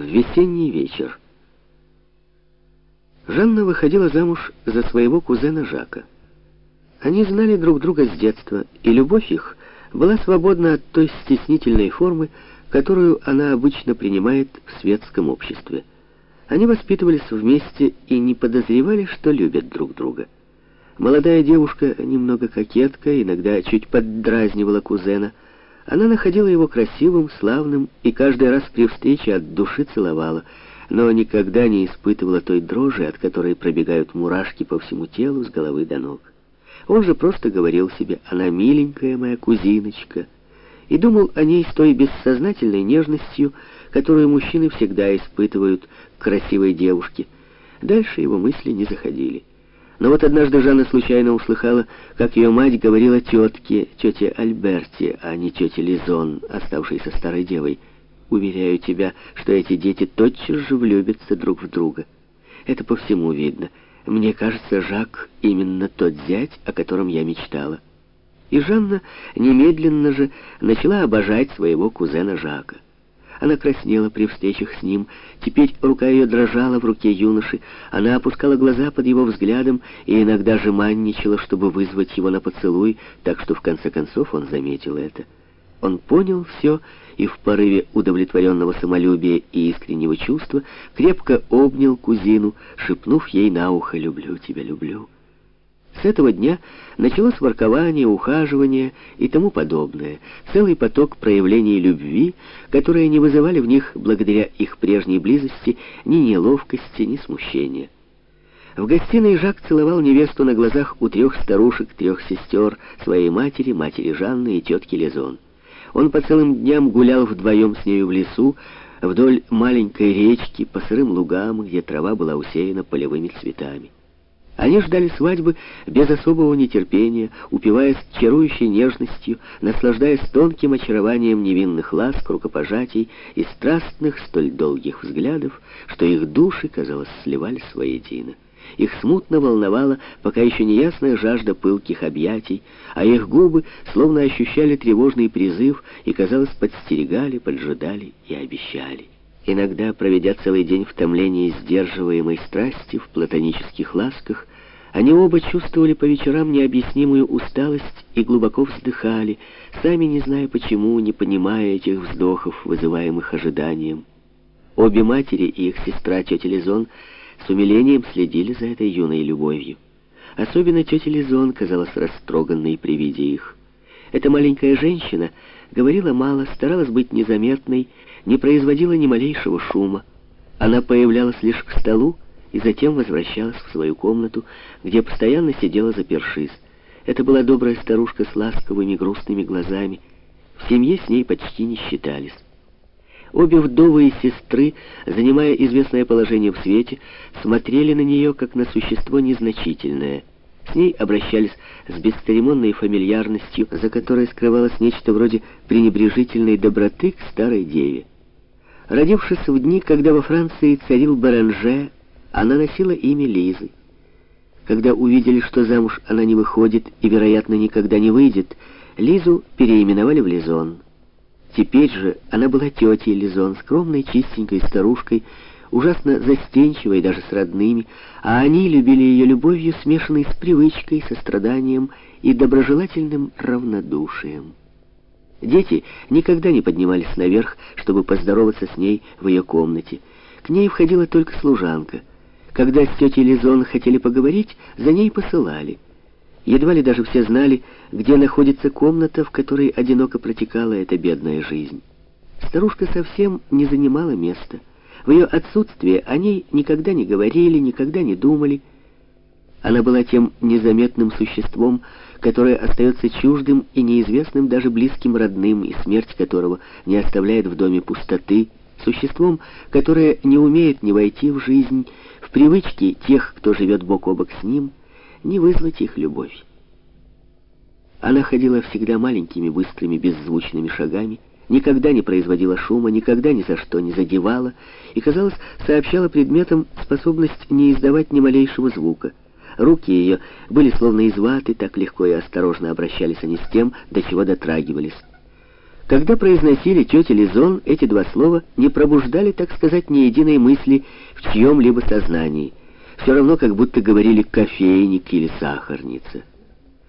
в весенний вечер. Жанна выходила замуж за своего кузена Жака. Они знали друг друга с детства, и любовь их была свободна от той стеснительной формы, которую она обычно принимает в светском обществе. Они воспитывались вместе и не подозревали, что любят друг друга. Молодая девушка, немного кокетка, иногда чуть поддразнивала кузена. Она находила его красивым, славным и каждый раз при встрече от души целовала, но никогда не испытывала той дрожи, от которой пробегают мурашки по всему телу с головы до ног. Он же просто говорил себе «она миленькая моя кузиночка» и думал о ней с той бессознательной нежностью, которую мужчины всегда испытывают к красивой девушке. Дальше его мысли не заходили. Но вот однажды Жанна случайно услыхала, как ее мать говорила тетке, тете Альберте, а не тете Лизон, оставшейся старой девой. «Уверяю тебя, что эти дети тотчас же влюбятся друг в друга. Это по всему видно. Мне кажется, Жак именно тот зять, о котором я мечтала». И Жанна немедленно же начала обожать своего кузена Жака. Она краснела при встречах с ним. Теперь рука ее дрожала в руке юноши. Она опускала глаза под его взглядом и иногда жеманничала, чтобы вызвать его на поцелуй, так что в конце концов он заметил это. Он понял все и в порыве удовлетворенного самолюбия и искреннего чувства крепко обнял кузину, шепнув ей на ухо «люблю тебя, люблю». С этого дня началось воркование, ухаживание и тому подобное, целый поток проявлений любви, которые не вызывали в них, благодаря их прежней близости, ни неловкости, ни смущения. В гостиной Жак целовал невесту на глазах у трех старушек, трех сестер, своей матери, матери Жанны и тетки Лизон. Он по целым дням гулял вдвоем с нею в лесу, вдоль маленькой речки, по сырым лугам, где трава была усеяна полевыми цветами. Они ждали свадьбы без особого нетерпения, упиваясь чарующей нежностью, наслаждаясь тонким очарованием невинных ласк, рукопожатий и страстных столь долгих взглядов, что их души, казалось, сливались воедино. Их смутно волновала пока еще неясная жажда пылких объятий, а их губы словно ощущали тревожный призыв и, казалось, подстерегали, поджидали и обещали. Иногда, проведя целый день в томлении сдерживаемой страсти, в платонических ласках, они оба чувствовали по вечерам необъяснимую усталость и глубоко вздыхали, сами не зная почему, не понимая этих вздохов, вызываемых ожиданием. Обе матери и их сестра, тетя Лизон, с умилением следили за этой юной любовью. Особенно тетя Лизон казалась растроганной при виде их. Эта маленькая женщина говорила мало, старалась быть незаметной, не производила ни малейшего шума. Она появлялась лишь к столу, и затем возвращалась в свою комнату, где постоянно сидела запершись. Это была добрая старушка с ласковыми грустными глазами. В семье с ней почти не считались. Обе вдовы и сестры, занимая известное положение в свете, смотрели на нее как на существо незначительное. С ней обращались с бесцеремонной фамильярностью, за которой скрывалось нечто вроде пренебрежительной доброты к старой деве. Родившись в дни, когда во Франции царил Баранже, она носила имя Лизы. Когда увидели, что замуж она не выходит и, вероятно, никогда не выйдет, Лизу переименовали в Лизон. Теперь же она была тетей Лизон, скромной, чистенькой старушкой, ужасно застенчивой даже с родными, а они любили ее любовью, смешанной с привычкой, состраданием и доброжелательным равнодушием. Дети никогда не поднимались наверх, чтобы поздороваться с ней в ее комнате. К ней входила только служанка — когда с тетей Лизон хотели поговорить, за ней посылали. Едва ли даже все знали, где находится комната, в которой одиноко протекала эта бедная жизнь. Старушка совсем не занимала места. В ее отсутствие о ней никогда не говорили, никогда не думали. Она была тем незаметным существом, которое остается чуждым и неизвестным даже близким родным, и смерть которого не оставляет в доме пустоты, существом, которое не умеет ни войти в жизнь, в привычке тех, кто живет бок о бок с ним, не вызвать их любовь. Она ходила всегда маленькими, быстрыми, беззвучными шагами, никогда не производила шума, никогда ни за что не задевала и, казалось, сообщала предметам способность не издавать ни малейшего звука. Руки ее были словно из ваты, так легко и осторожно обращались они с тем, до чего дотрагивались. Когда произносили тетя Лизон, эти два слова не пробуждали, так сказать, ни единой мысли в чьем-либо сознании. Все равно, как будто говорили кофейник или сахарница.